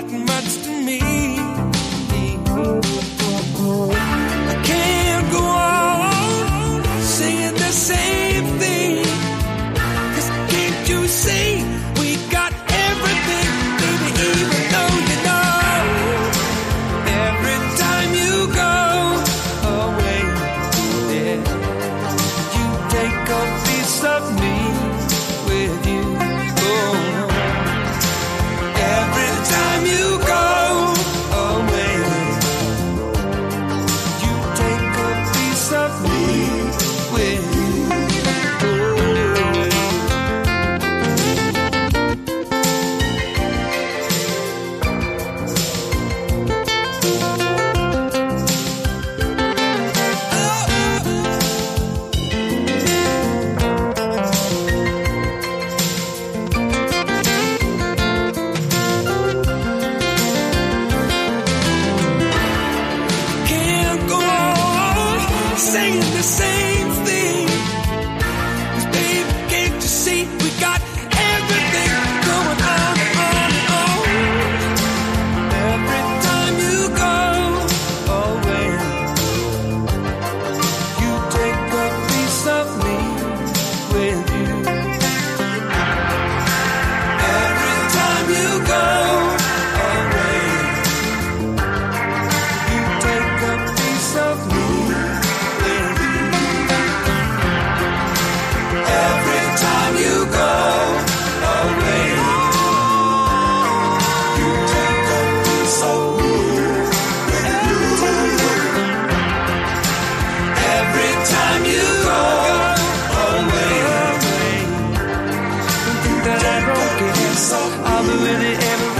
that much to me. say that I broke it. I'll be with you every